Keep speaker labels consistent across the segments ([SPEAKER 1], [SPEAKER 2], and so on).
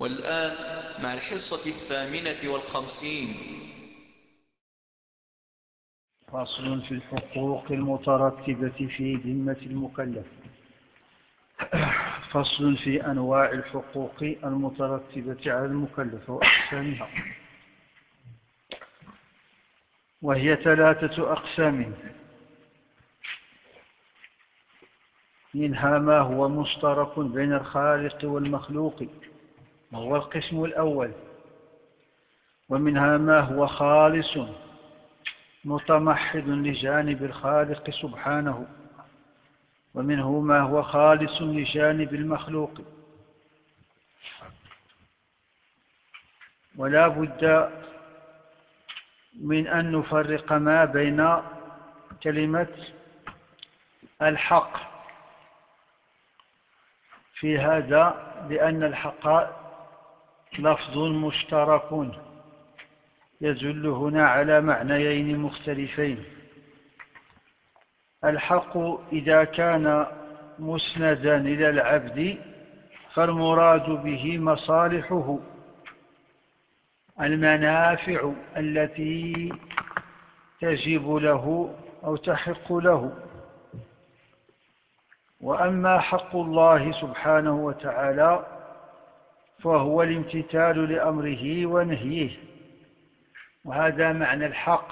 [SPEAKER 1] والآن مع الحصة الثامنة والخمسين.
[SPEAKER 2] فصل في الحقوق المترتبة في ذمة المكلف. فصل في أنواع الحقوق المترتبة على المكلف وأقسامها. وهي ثلاثة أقسام. منها ما هو مشترك بين الخالق والمخلوق. وهو القسم الأول. ومنها ما هو خالص متمحض لجانب الخالق سبحانه. ومنه ما هو خالص لجانب المخلوق. ولا بد من أن نفرق ما بين كلمة الحق في هذا لأن الحق لفظ مشترك يدل هنا على معنيين مختلفين. الحق إذا كان مسندا إلى العبد فالمراد به مصالحه. المنافع التي تجب له أو تحق له. وأما حق الله سبحانه وتعالى فهو الامتثال لأمره ونهيه. وهذا معنى الحق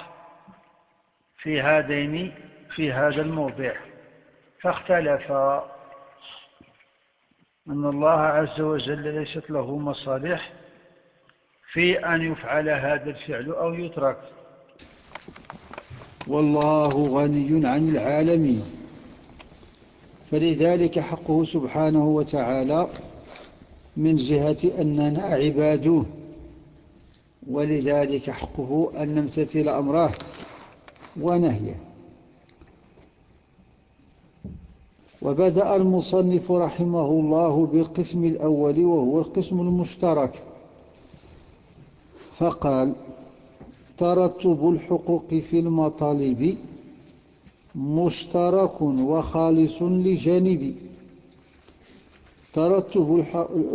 [SPEAKER 2] في هذين في هذا الموضع. فاختلف أن الله عز وجل ليست له مصالح في أن يفعل هذا الفعل أو يترك.
[SPEAKER 3] والله غني عن العالمين. فلذلك حقه سبحانه وتعالى من جهة أننا عباده ولذلك حقه أن نمتثل أمره ونهيه. وبدأ المصنف رحمه الله بالقسم الأول وهو القسم المشترك. فقال ترتب الحقوق في المطالب مشترك وخالص لجانب ترتب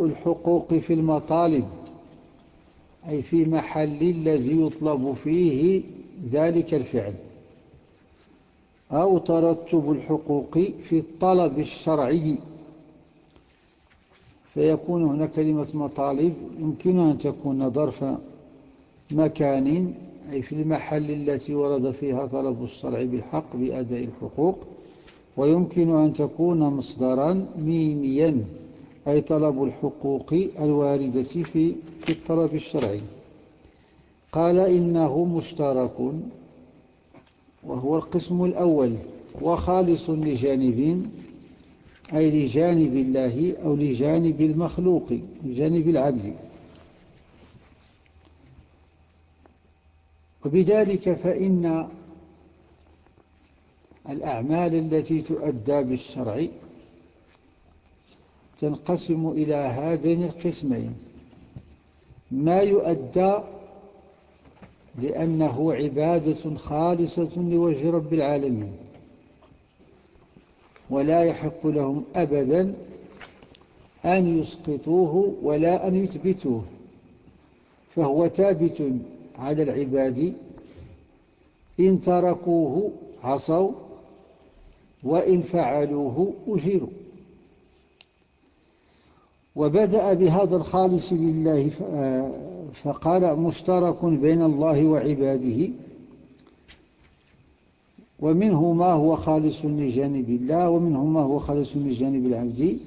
[SPEAKER 3] الحقوق في المطالب أي في محل الذي يطلب فيه ذلك الفعل. أو ترتب الحقوق في الطلب الشرعي. فيكون هنا كلمة مطالب يمكن أن تكون ظرف مكان أي في المحل التي ورد فيها طلب الشرع بالحق بأداء الحقوق. ويمكن أن تكون مصدرا ميميا. أي طلب الحقوق الواردة في الطلب الشرعي. قال إنه مشترك وهو القسم الأول وخالص لجانبين أي لجانب الله أو لجانب المخلوق لجانب العبد. وبذلك فإن الأعمال التي تؤدى بالشرع تنقسم إلى هذين القسمين. ما يؤدى لأنه عبادة خالصة لوجه رب العالمين ولا يحق لهم أبدا أن يسقطوه ولا أن يثبتوه. فهو ثابت على العباد إن تركوه عصوا وإن فعلوه أجروا وبدأ بهذا الخالص لله فقال مشترك بين الله وعباده ومنه ما هو خالص لجانب الله ومنه ما هو خالص لجانب العبد.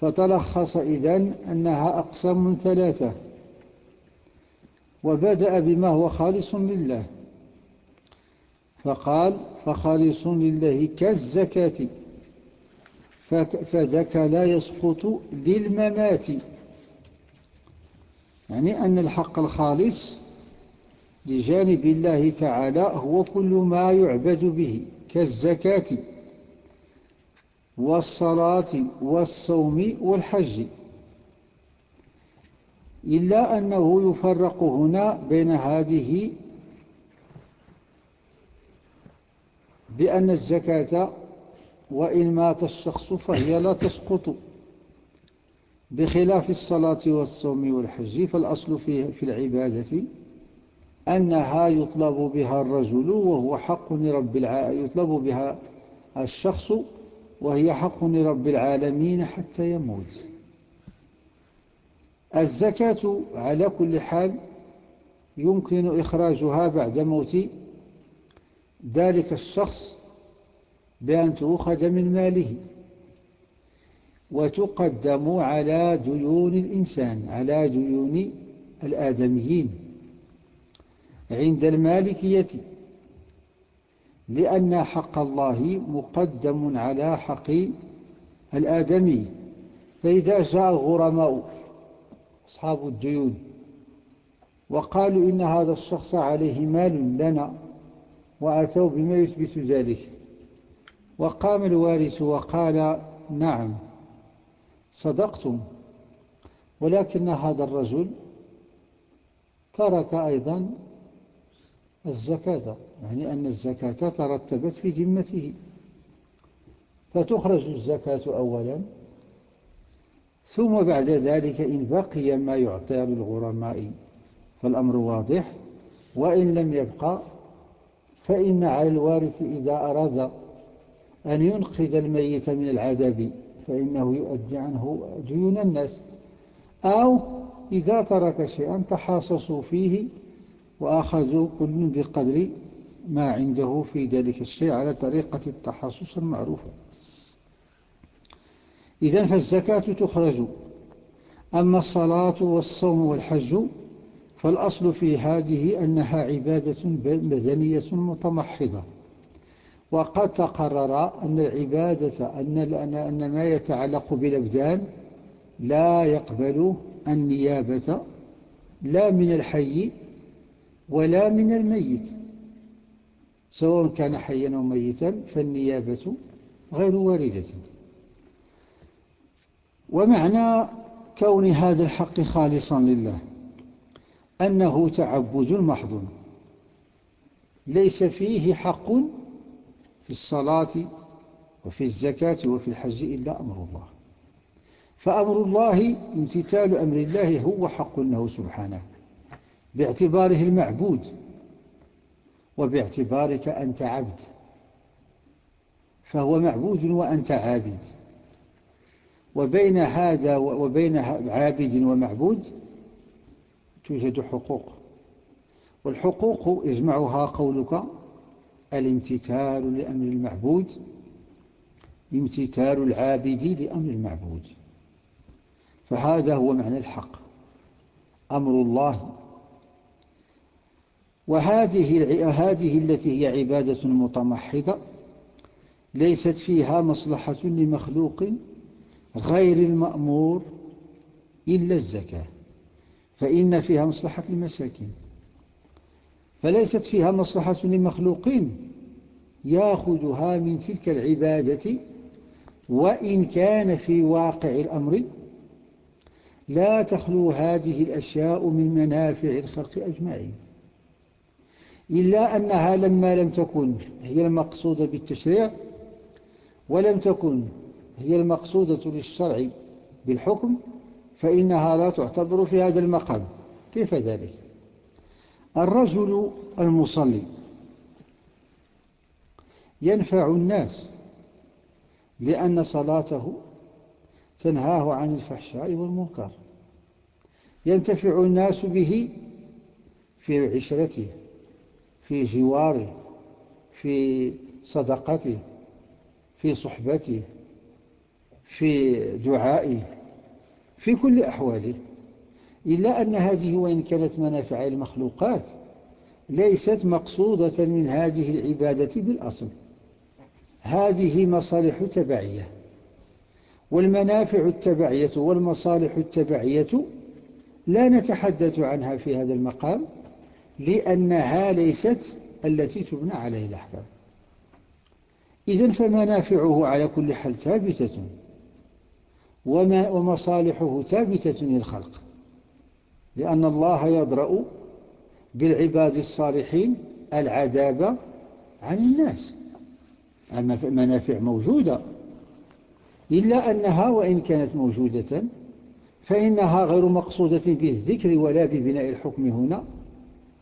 [SPEAKER 3] فتلخص إذن أنها أقسام ثلاثة. وبدأ بما هو خالص لله. فقال فخالص لله كالزكاة. فذاك لا يسقط للممات. يعني أن الحق الخالص لجانب الله تعالى هو كل ما يعبد به كالزكاة والصلاة والصوم والحج. إلا أنه يفرق هنا بين هذه بأن الزكاة وإن مات الشخص فهي لا تسقط. بخلاف الصلاة والصوم والحج فالأصل في العبادة أنها يطلب بها الرجل وهو حق لرب يطلب بها الشخص وهي حق لرب العالمين حتى يموت. الزكاة على كل حال يمكن إخراجها بعد موت ذلك الشخص بأن تؤخذ من ماله. وتقدم على ديون الإنسان على ديون الآدميين. عند المالكية. لأن حق الله مقدم على حق الآدمي. فإذا جاء الغرماء أصحاب الديون وقالوا إن هذا الشخص عليه مال لنا وأتوا بما يثبت ذلك. وقام الوارث وقال نعم صدقتم ولكن هذا الرجل ترك أيضا الزكاة يعني أن الزكاة ترتبت في ذمته. فتخرج الزكاة أولا ثم بعد ذلك إن بقي ما يعطى للغرماء فالأمر واضح وإن لم يبقى فإن على الوارث إذا أراد أن ينقذ الميت من العذاب فإنه يؤدي عنه ديون الناس. أو إذا ترك شيئا تحاصصوا فيه وأخذوا كل بقدر ما عنده في ذلك الشيء على طريقة التحاصص المعروفة. إذا فالزكاة تخرج. أما الصلاة والصوم والحج فالأصل في هذه أنها عبادة مدنية متمحضة. وقد تقرر أن العبادة أن, أن ما يتعلق بالأبدان لا يقبل النيابة لا من الحي ولا من الميت. سواء كان حيا أو ميتا فالنيابة غير واردة. ومعنى كون هذا الحق خالصا لله أنه تعبد محض ليس فيه حق في الصلاة وفي الزكاة وفي الحج إلا أمر الله. فأمر الله امتثال أمر الله هو حق له سبحانه باعتباره المعبود وباعتبارك أنت عبد فهو معبود وأنت عابد. وبين هذا وبين عابد ومعبود توجد حقوق والحقوق يجمعها قولك الامتثال لأمر المعبود امتثال العابد لأمر المعبود. فهذا هو معنى الحق أمر الله. وهذه هذه التي هي عبادة متمحضة ليست فيها مصلحة لمخلوق غير المأمور إلا الزكاة فإن فيها مصلحة المساكين فليست فيها مصلحة لمخلوقين ياخذها من تلك العبادة وإن كان في واقع الأمر لا تخلو هذه الأشياء من منافع الخلق أجمعين. إلا أنها لما لم تكن هي المقصودة بالتشريع ولم تكن هي المقصودة للشرع بالحكم فإنها لا تعتبر في هذا المقام. كيف ذلك؟ الرجل المصلي. ينفع الناس لأن صلاته تنهاه عن الفحشاء والمنكر. ينتفع الناس به في عشرته في جواره في صدقته في صحبته في دعائه في كل أحواله. إلا أن هذه وإن كانت منافع المخلوقات ليست مقصودة من هذه العبادة بالأصل. هذه مصالح تبعية. والمنافع التبعية والمصالح التبعية لا نتحدث عنها في هذا المقام لأنها ليست التي تبنى عليه الأحكام. إذن فمنافعه على كل حال ثابتة ومصالحه ثابتة للخلق. لأن الله يضرأ بالعباد الصالحين العذاب عن الناس. منافع موجودة. إلا أنها وإن كانت موجودة فإنها غير مقصودة بالذكر ولا ببناء الحكم هنا.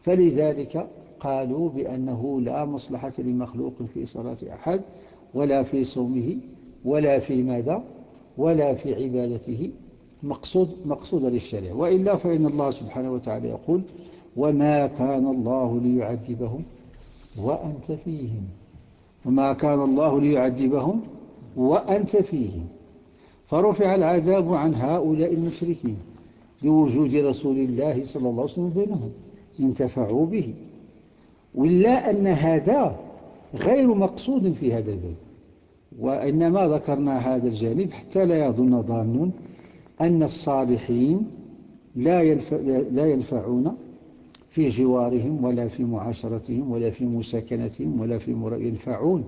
[SPEAKER 3] فلذلك قالوا بأنه لا مصلحة لمخلوق في صلاة أحد ولا في صومه ولا في ماذا ولا في عبادته. مقصود مقصود للشريع وإلا فإن الله سبحانه وتعالى يقول وما كان الله ليعذبهم وأنت فيهم. وما كان الله ليعذبهم وأنت فيهم. فرفع العذاب عن هؤلاء المشركين لوجود رسول الله صلى الله عليه وسلم بينهم انتفعوا به. ولا أن هذا غير مقصود في هذا البيت وإنما ذكرنا هذا الجانب حتى لا يظن ظان أن الصالحين لا, لا ينفعون في جوارهم ولا في معاشرتهم ولا في مساكنتهم ولا في ينفعون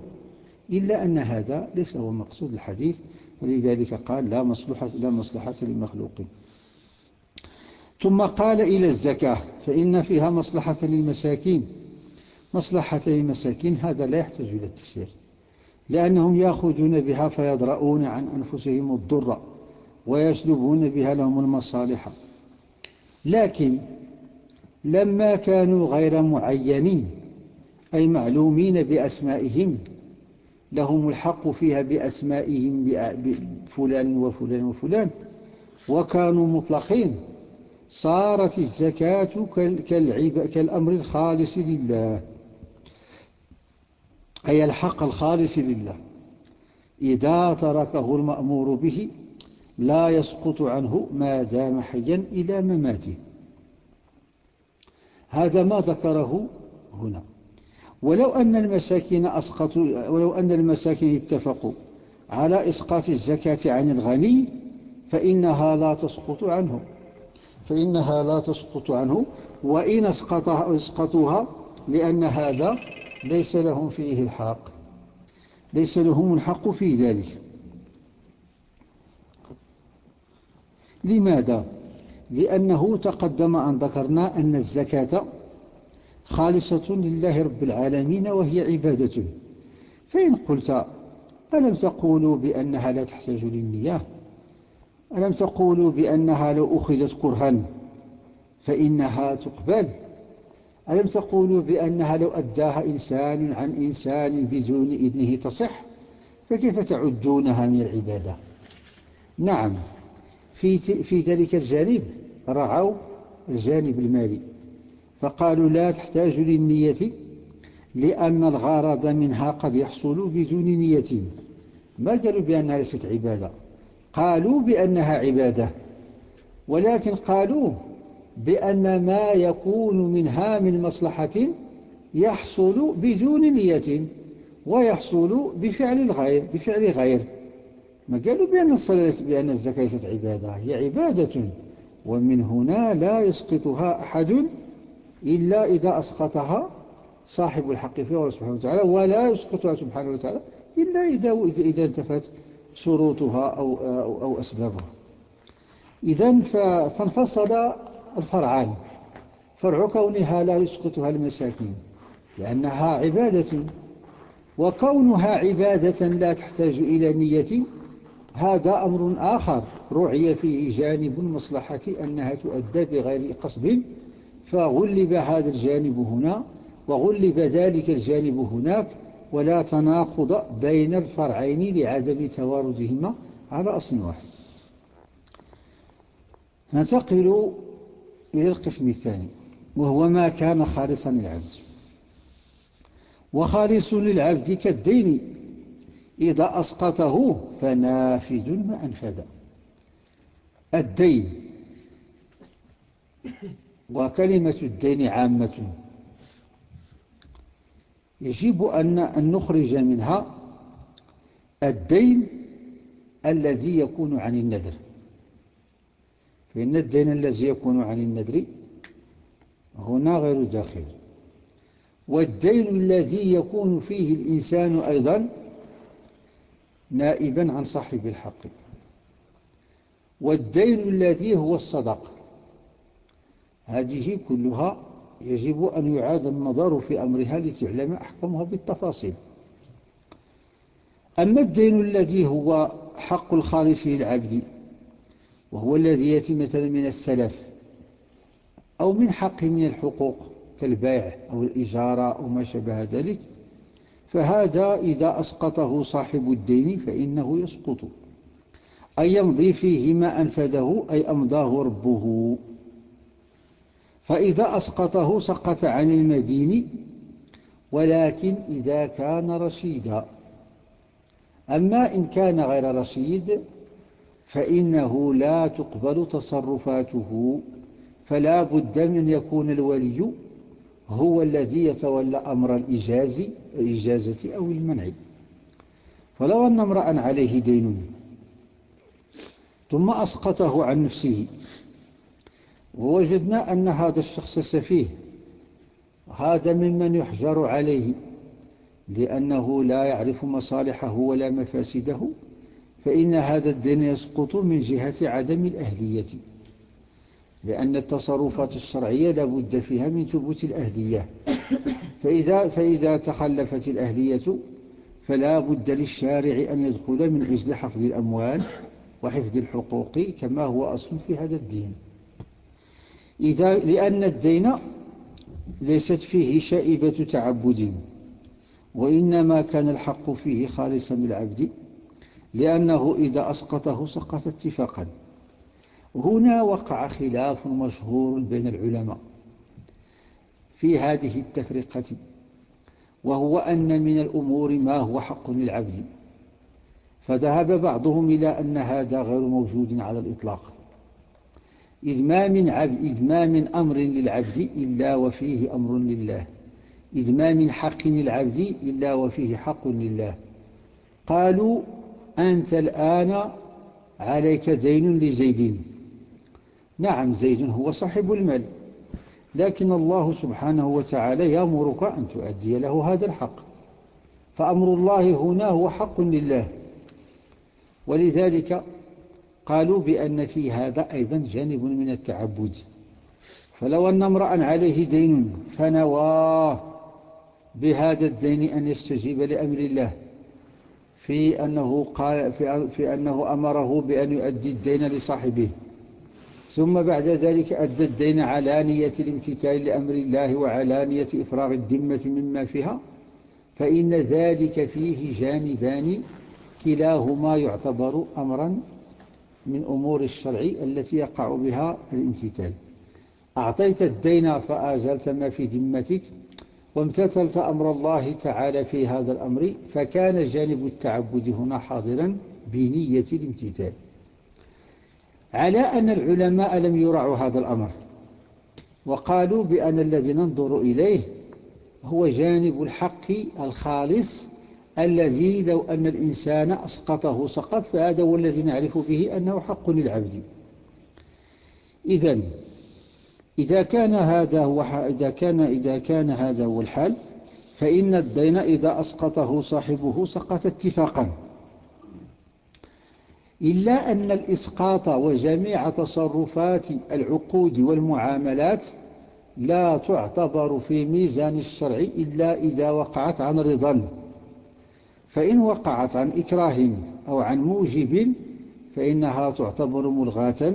[SPEAKER 3] إلا أن هذا ليس هو مقصود الحديث. ولذلك قال لا مصلحة, لا مصلحة للمخلوق ثم قال إلى الزكاة فإن فيها مصلحة للمساكين. مصلحة للمساكين هذا لا يحتاج إلى التفسير لأنهم يأخذون بها فيدرؤون عن أنفسهم الضر. ويسلبون بها لهم المصالح. لكن لما كانوا غير معينين أي معلومين بأسمائهم لهم الحق فيها بأسمائهم بفلان وفلان وفلان. وكانوا مطلقين. صارت الزكاة كالأمر الخالص لله. أي الحق الخالص لله. إذا تركه المأمور به لا يسقط عنه ما دام حيا إلى مماته. هذا ما ذكره هنا. ولو أن المساكين أسقطوا ولو أن المساكين اتفقوا على إسقاط الزكاة عن الغني فإنها لا تسقط عنه. فإنها لا تسقط عنه. وإن أسقطوها لأن هذا ليس لهم فيه الحق. ليس لهم الحق في ذلك. لماذا؟ لأنه تقدم أن ذكرنا أن الزكاة خالصة لله رب العالمين وهي عبادة. فإن قلت ألم تقولوا بأنها لا تحتاج للنية؟ ألم تقولوا بأنها لو أخذت كرها فإنها تقبل؟ ألم تقولوا بأنها لو أداها إنسان عن إنسان بدون إذنه تصح؟ فكيف تعدونها من العبادة؟ نعم. في, في ذلك الجانب رعوا الجانب المالي. فقالوا لا تحتاج للنية لأن الغرض منها قد يحصل بدون نية. ما قالوا بأنها ليست عبادة؟ قالوا بأنها عبادة. ولكن قالوا بأن ما يكون منها من مصلحة يحصل بدون نية ويحصل بفعل الغير بفعل غير. ما قالوا بأن الصلاة بأن الزكاة ليست عبادة هي عبادة. ومن هنا لا يسقطها أحد إلا إذا أسقطها صاحب الحق فيه الله سبحانه وتعالى ولا يسقطها سبحانه وتعالى إلا إذا, إذا انتفت شروطها أو, أو, أو أسبابها. إذا فانفصل الفرعان. فرع كونها لا يسقطها المساكين لأنها عبادة. وكونها عبادة لا تحتاج إلى نية. هذا أمر آخر. رعي فيه جانب المصلحة أنها تؤدى بغير قصد فغلب هذا الجانب هنا وغلب ذلك الجانب هناك ولا تناقض بين الفرعين لعدم تواردهما على أصل واحد. ننتقل إلى القسم الثاني وهو ما كان خالصا للعبد. وخالص للعبد كالدين إذا أسقطه فنافذ ما أنفذ. الدين. وكلمة الدين عامة. يجب أن نخرج منها الدين الذي يكون عن النذر. فإن الدين الذي يكون عن النذر هنا غير داخل. والدين الذي يكون فيه الإنسان أيضا نائبا عن صاحب الحق. والدين الذي هو الصدق. هذه كلها يجب أن يعاد النظر في أمرها لتعلم أحكامها بالتفاصيل. أما الدين الذي هو حق الخالص للعبد وهو الذي يأتي مثلا من السلف أو من حق من الحقوق كالبيع أو الإجارة أو ما شابه ذلك فهذا إذا أسقطه صاحب الدين فإنه يسقط. أي يمضي فيه ما أنفذه أي أمضاه ربه. فإذا أسقطه سقط عن المدين ولكن إذا كان رشيدا. أما إن كان غير رشيد فإنه لا تقبل تصرفاته. فلا بد من يكون الولي هو الذي يتولى أمر الإجازة, الإجازة أو المنع. فلو أن امرأ عليه دين ثم أسقطه عن نفسه ووجدنا أن هذا الشخص سفيه. هذا ممن يحجر عليه لأنه لا يعرف مصالحه ولا مفاسده فإن هذا الدين يسقط من جهة عدم الأهلية. لأن التصرفات الشرعية لا بد فيها من ثبوت الأهلية. فإذا, فإذا تخلفت الأهلية فلا بد للشارع أن يدخل من أجل حفظ الأموال وحفظ الحقوق كما هو أصل في هذا الدين. إذا لأن الدين ليست فيه شائبة تعبد وإنما كان الحق فيه خالصا للعبد لأنه إذا أسقطه سقط اتفاقا. هنا وقع خلاف مشهور بين العلماء في هذه التفرقة وهو أن من الأمور ما هو حق للعبد. فذهب بعضهم إلى أن هذا غير موجود على الإطلاق. إذ ما من, عبد إذ ما من أمر للعبد إلا وفيه أمر لله. إذ ما من حق للعبد إلا وفيه حق لله. قالوا أنت الآن عليك دين لزيد. نعم زيد هو صاحب المال. لكن الله سبحانه وتعالى يأمرك أن تؤدي له هذا الحق. فأمر الله هنا هو حق لله. ولذلك قالوا بأن في هذا أيضا جانب من التعبد. فلو أن امرأ عليه دين فنواه بهذا الدين أن يستجيب لأمر الله. في أنه, قال في, أنه أمره بأن يؤدي الدين لصاحبه. ثم بعد ذلك أدى الدين على نية الامتثال لأمر الله وعلى نية إفراغ الذمة مما فيها فإن ذلك فيه جانبان كلاهما يعتبر أمرا من أمور الشرع التي يقع بها الامتثال. أعطيت الدين فآزلت ما في ذمتك وامتثلت أمر الله تعالى في هذا الأمر فكان جانب التعبد هنا حاضرا بنية الامتثال. على أن العلماء لم يرعوا هذا الأمر. وقالوا بأن الذي ننظر إليه هو جانب الحق الخالص الذي لو أن الإنسان أسقطه سقط فهذا هو الذي نعرف به أنه حق للعبد. إذا إذا كان هذا هو إذا كان إذا كان هذا هو الحال فإن الدين إذا أسقطه صاحبه سقط اتفاقا. إلا أن الإسقاط وجميع تصرفات العقود والمعاملات لا تعتبر في ميزان الشرع إلا إذا وقعت عن رضا. فإن وقعت عن إكراه أو عن موجب فإنها تعتبر ملغاة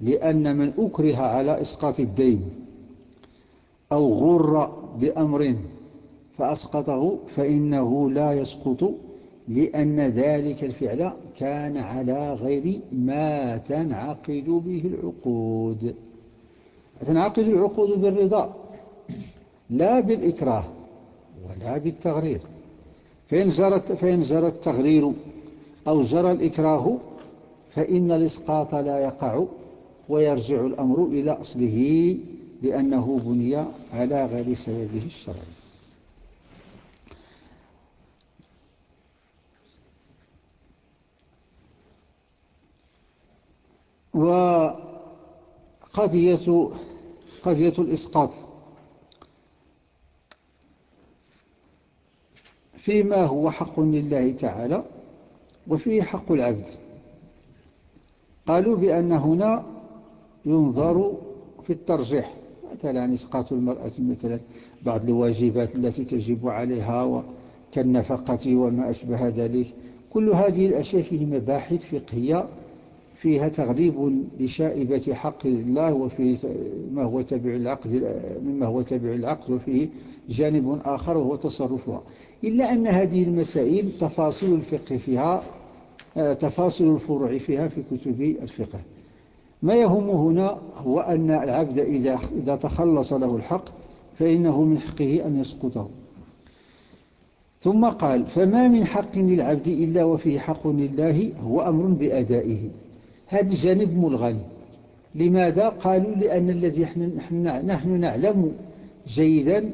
[SPEAKER 3] لأن من أكره على إسقاط الدين أو غر بأمر فأسقطه فإنه لا يسقط لأن ذلك الفعل كان على غير ما تنعقد به العقود. تنعقد العقود بالرضا لا بالإكراه ولا بالتغرير. فإن جرى, فإن جرى التغرير أو جرى الإكراه فإن الإسقاط لا يقع ويرجع الأمر إلى أصله لأنه بني على غير سببه الشرعي. قضية قضية الإسقاط. فيما هو حق لله تعالى وفيه حق العبد. قالوا بأن هنا ينظر في الترجيح مثلا إسقاط المرأة مثلا بعض الواجبات التي تجب عليها كالنفقة وما أشبه ذلك. كل هذه الأشياء فيه مباحث فقهية فيها تغليب لشائبة حق الله وفيه ما هو تبع العقد مما هو تبع العقد وفيه جانب آخر وهو تصرفها. إلا أن هذه المسائل تفاصيل الفقه فيها تفاصيل الفروع فيها في كتب الفقه. ما يهم هنا هو أن العبد إذا, إذا تخلص له الحق فإنه من حقه أن يسقطه. ثم قال فما من حق للعبد إلا وفيه حق لله هو أمر بأدائه. هذا الجانب ملغن لماذا؟ قالوا لأن الذي نحن نعلم جيدا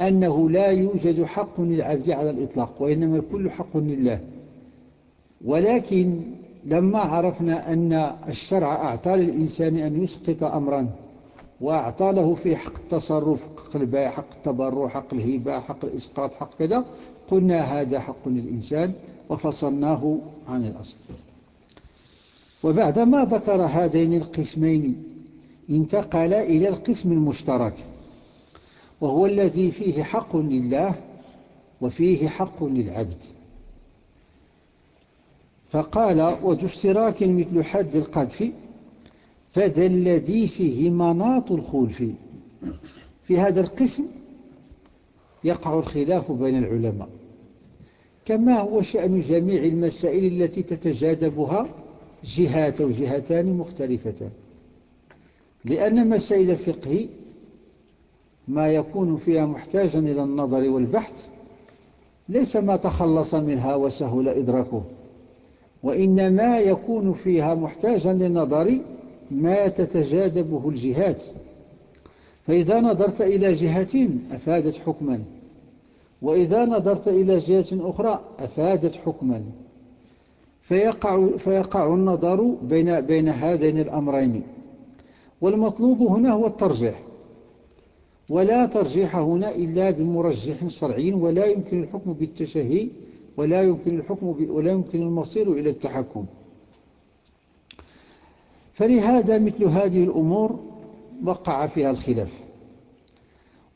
[SPEAKER 3] أنه لا يوجد حق للعبد على الإطلاق وإنما كل حق لله. ولكن لما عرفنا أن الشرع أعطى للإنسان أن يسقط أمرا وأعطى له في حق التصرف حق البيع حق التبرع حق الهبة حق الإسقاط حق كذا قلنا هذا حق للإنسان وفصلناه عن الأصل. وبعدما ذكر هذين القسمين انتقل إلى القسم المشترك وهو الذي فيه حق لله وفيه حق للعبد. فقال وذو اشتراك مثل حد القذف فذا الذي فيه مناط الخلف. في هذا القسم يقع الخلاف بين العلماء كما هو شأن جميع المسائل التي تتجاذبها جهات أو جهتان مختلفتان. لأن مسائل الفقه ما يكون فيها محتاجا إلى النظر والبحث ليس ما تخلص منها وسهل إدراكه. وإنما يكون فيها محتاجا للنظر ما تتجاذبه الجهات. فإذا نظرت إلى جهة أفادت حكما وإذا نظرت إلى جهة أخرى أفادت حكما. فيقع, فيقع النظر بين, بين هذين الأمرين. والمطلوب هنا هو الترجيح. ولا ترجيح هنا إلا بمرجح شرعي ولا يمكن الحكم بالتشهي ولا يمكن الحكم ولا يمكن المصير إلى التحكم. فلهذا مثل هذه الأمور وقع فيها الخلاف.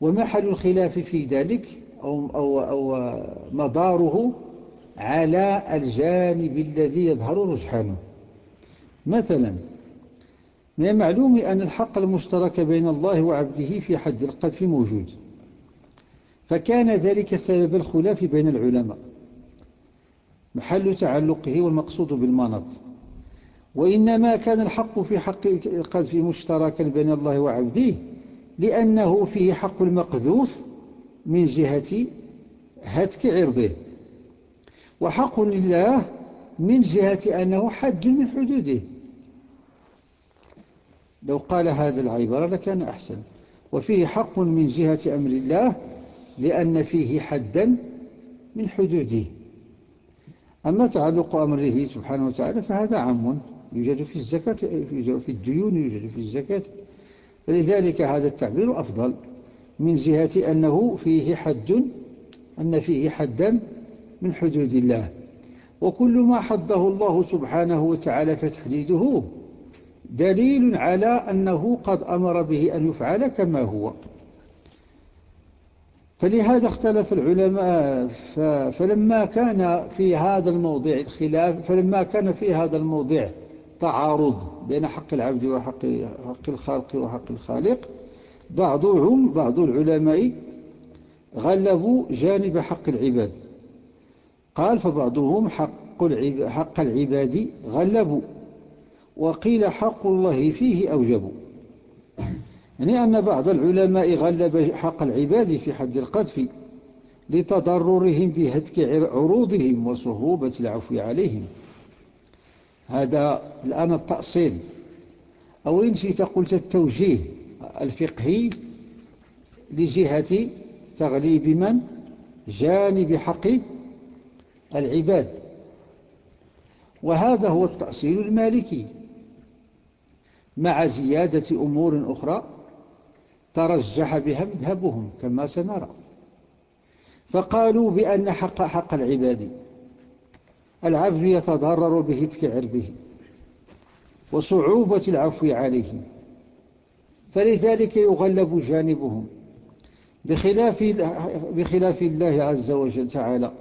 [SPEAKER 3] ومحل الخلاف في ذلك أو, أو, أو مداره على الجانب الذي يظهر رجحانه مثلا من المعلوم أن الحق المشترك بين الله وعبده في حد القذف موجود فكان ذلك سبب الخلاف بين العلماء محل تعلقه والمقصود بالمنط. وإنما كان الحق في حق القذف مشتركا بين الله وعبده لأنه فيه حق المقذوف من جهة هتك عرضه. وحق لله من جهة أنه حد من حدوده. لو قال هذا العبارة لكان أحسن. وفيه حق من جهة أمر الله لأن فيه حدا من حدوده. أما تعلق أمره سبحانه وتعالى فهذا عام يوجد في الزكاة في الديون يوجد في الزكاة. فلذلك هذا التعبير أفضل من جهة أنه فيه حد أن فيه حدا من حدود الله. وكل ما حده الله سبحانه وتعالى فتحديده دليل على أنه قد أمر به أن يفعل كما هو. فلهذا اختلف العلماء فلما كان في هذا الموضع الخلاف فلما كان في هذا الموضع تعارض بين حق العبد وحق حق الخالق وحق الخالق بعضهم بعض العلماء غلبوا جانب حق العباد. قال فبعضهم حق, حق العباد غلبوا وقيل حق الله فيه أوجب. يعني أن بعض العلماء غلب حق العباد في حد القذف لتضررهم بهتك عروضهم وصهوبة العفو عليهم. هذا الآن التأصيل. أو إن شئت قلت التوجيه الفقهي لجهة تغليب من؟ جانب حق العباد. وهذا هو التأصيل المالكي. مع زيادة أمور أخرى ترجح بها مذهبهم كما سنرى. فقالوا بأن حق حق العباد. العبد يتضرر بهتك عرضه وصعوبة العفو عليه. فلذلك يغلب جانبهم بخلاف, بخلاف الله عز وجل تعالى.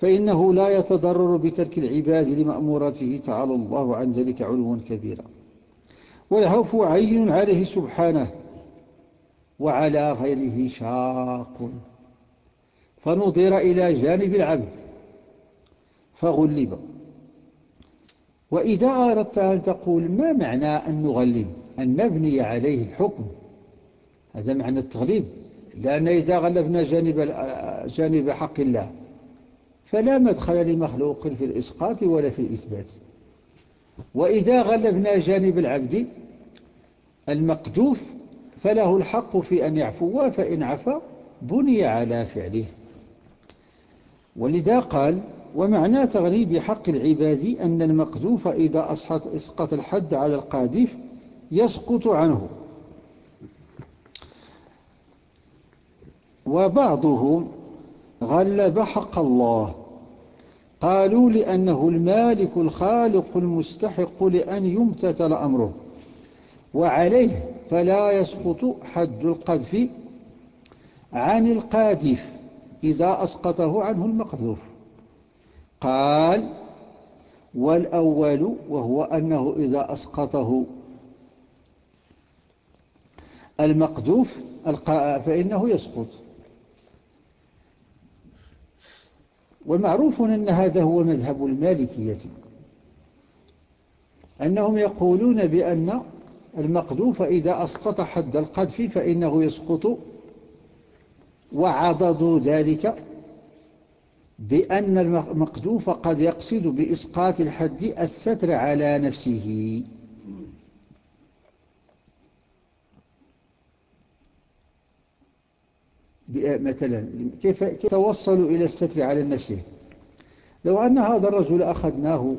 [SPEAKER 3] فإنه لا يتضرر بترك العباد لمأمورته تعالى الله عن ذلك علوا كبيرا. والعفو عين عليه سبحانه وعلى غيره شاق. فنظر إلى جانب العبد فغلب. وإذا أردت أن تقول ما معنى أن نغلب؟ أن نبني عليه الحكم. هذا معنى التغليب. لأن إذا غلبنا جانب, جانب حق الله فلا مدخل لمخلوق في الإسقاط ولا في الإثبات. وإذا غلبنا جانب العبد المقدوف فله الحق في أن يعفو فإن عفى بني على فعله. ولذا قال ومعنى تغليب حق العباد أن المقذوف إذا أسقط إسقط الحد على القاذف يسقط عنه. وبعضهم غلب حق الله. قالوا لأنه المالك الخالق المستحق لأن يمتثل أمره. وعليه فلا يسقط حد القذف عن القاذف إذا أسقطه عنه المقذوف. قال والأول وهو أنه إذا أسقطه المقذوف فإنه يسقط. ومعروف أن هذا هو مذهب المالكية أنهم يقولون بأن المقذوف إذا أسقط حد القذف فإنه يسقط وعضدوا ذلك بأن المقذوف قد يقصد بإسقاط الحد الستر على نفسه. مثلا. كيف توصلوا إلى الستر على نفسه لو أن هذا الرجل أخذناه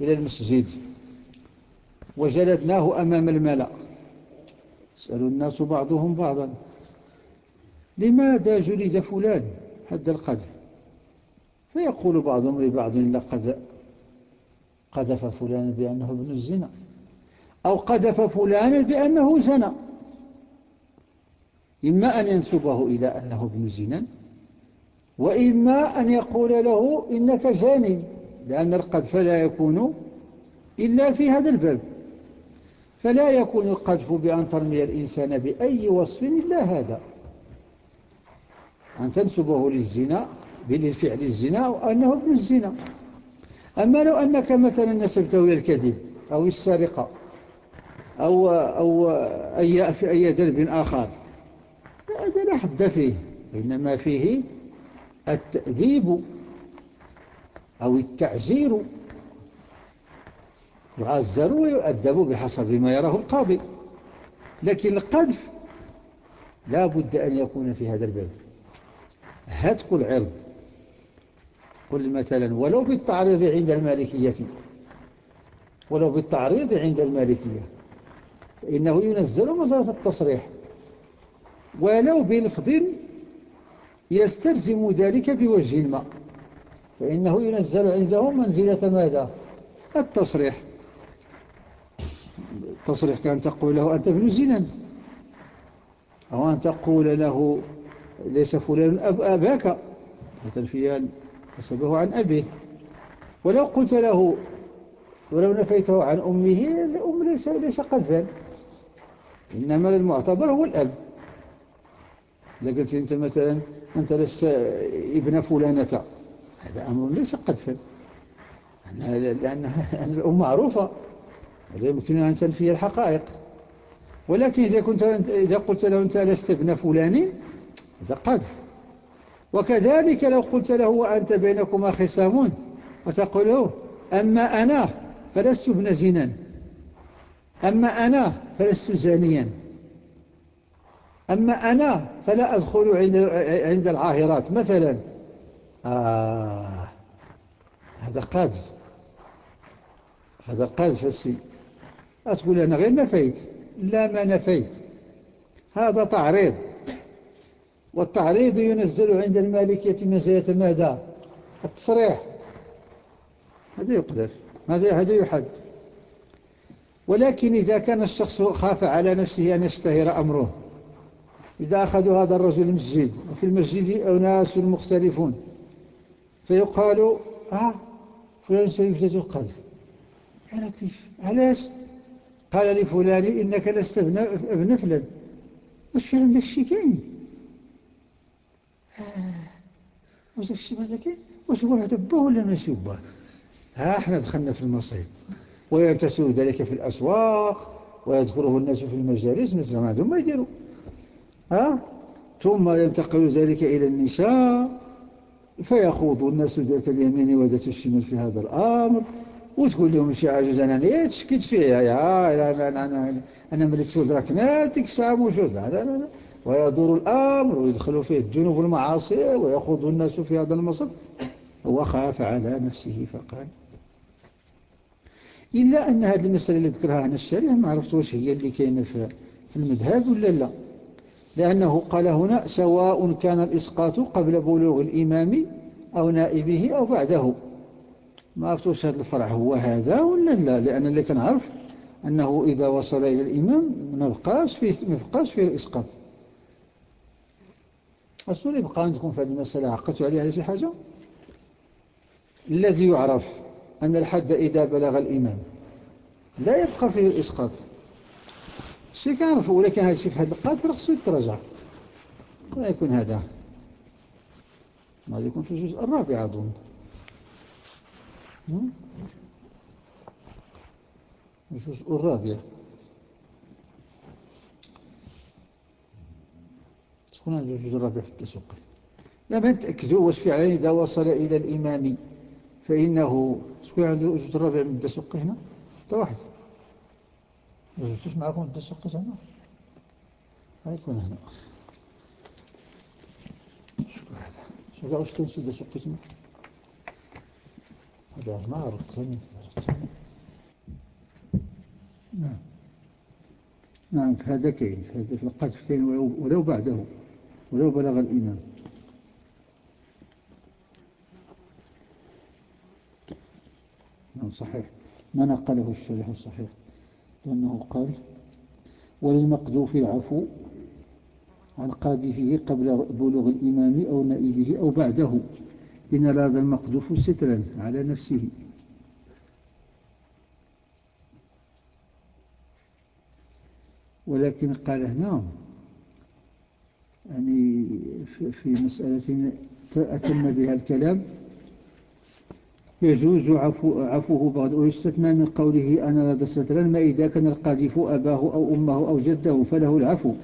[SPEAKER 3] إلى المسجد وجلدناه أمام الملأ يسأل الناس بعضهم بعضا لماذا جلد فلان؟ حد القدر فيقول بعضهم لبعض لقد قذف فلان بأنه ابن الزنا أو قذف فلان بأنه زنا. إما أن ينسبه إلى أنه ابن زنا وإما أن يقول له إنك زاني لأن القذف لا يكون إلا في هذا الباب. فلا يكون القذف بأن ترمي الإنسان بأي وصف إلا هذا. أن تنسبه للزنا بالفعل الزنا أو أنه ابن الزنا. أما لو أنك مثلا نسبته إلى الكذب أو السرقة أو, أو أي في أي درب آخر هذا لا حد فيه إنما فيه التأذيب أو التعزير. يعزر ويؤدب بحسب ما يراه القاضي. لكن القذف لا بد أن يكون في هذا الباب. هتك العرض. قل مثلا ولو بالتعريض عند المالكية ولو بالتعريض عند المالكية فإنه ينزل مزارة التصريح. ولو بلفظ يستلزم ذلك بوجه الماء. فإنه ينزل عنده منزلة ماذا؟ التصريح. التصريح كأن تقول له أنت ابن زنا أو أن تقول له ليس فلان أب أباك. الفيال نسبه عن أبيه. ولو قلت له ولو نفيته عن أمه الأم ليس, ليس قذفا. إنما المعتبر هو الأب. إذا قلت أنت مثلا أنت لست ابن فلانة هذا أمر ليس قذفا لأن الأم معروفة ولا يمكن أن تنفي الحقائق. ولكن إذا, كنت إذا قلت له أنت لست ابن فلان هذا قذف وكذلك لو قلت له وأنت بينكما خصام وتقول له أما أنا فلست ابن زنا. أما أنا فلست زانيا. أما أنا فلا أدخل عند عند العاهرات. مثلا آه هذا قذف. هذا قذف السي. أتقول أنا غير نفيت. لا ما نفيت. هذا تعريض. والتعريض ينزل عند المالكية منزلة ماذا؟ التصريح. هذا يقدر. هذا يحد. ولكن إذا كان الشخص خاف على نفسه أن يشتهر أمره. إذا أخذوا هذا الرجل المسجد وفي المسجد أناس مختلفون. فيقال آه فلان سيجلد القذف يا لطيف علاش؟ قال لفلان إنك لست ابن فلان. واش في عندك شي كاين؟ آه. واش داك الشيء هذا كاين؟ واش هو با ولا ماشي با؟ ها إحنا دخلنا في المصيب وينتشر ذلك في الأسواق ويذكره الناس في المجالس الناس ما عندهم ما يديروا. ها؟ ثم ينتقل ذلك إلى النساء فيخوض الناس ذات اليمين وذات الشمال في هذا الأمر. وتقول لهم شي عجوز أنا تشكيت فيها يا أنا, أنا, أنا, أنا ملكت ودركنا ديك الساعة موجود لا لا لا ويدور الأمر ويدخل فيه الجنوب المعاصي ويخوض الناس في هذا المصب وخاف على نفسه فقال. إلا أن هذه المسألة اللي ذكرها هنا الشريح ما عرفت واش هي اللي كاينة في المذهب ولا لا. لأنه قال هنا سواء كان الإسقاط قبل بلوغ الإمام أو نائبه أو بعده. ما عرفت واش هذا الفرع هو هذا ولا لا؟ لأن اللي كنعرف أنه إذا وصل إلى الإمام ما بقاش فيه ما بقاش فيه الإسقاط. أصول يبقى عندكم في هذه المسألة عقدتوا عليها شي حاجة؟ الذي يعرف أن الحد إذا بلغ الإمام لا يبقى فيه الإسقاط. الشيء كنعرفه ولكن هذا الشيء في هذا القادر خصو يتراجع. لا يكون هذا. ما يكون في الجزء الرابع أظن. الجزء الرابع. شكون هذا الجزء الرابع في التسوق؟ لما نتأكدوا واش فعلا إذا وصل إلى الإمام. فإنه شكون عنده الجزء الرابع من التسوق هنا؟ حتى واحد. جبتوش معكم التسوق هنا هيكون هنا. شكون هذا شكون واش كنسي التسوق هنا هذا ما عرفت نعم. نعم هذا كاين هذا في القذف كاين ولو بعده. ولو بلغ الإمام نعم صحيح. ما نقله الشريح الصحيح. لأنه قال وللمقذوف العفو عن قاذفه قبل بلوغ الإمام أو نائبه أو بعده إن هذا المقذوف سترا على نفسه. ولكن قال هنا يعني في مسألة أتم بها الكلام يجوز عفو عفوه بعد ويستثنى من قوله أنا لدى سترا ما إذا كان القاذف أباه أو أمه أو جده فله العفو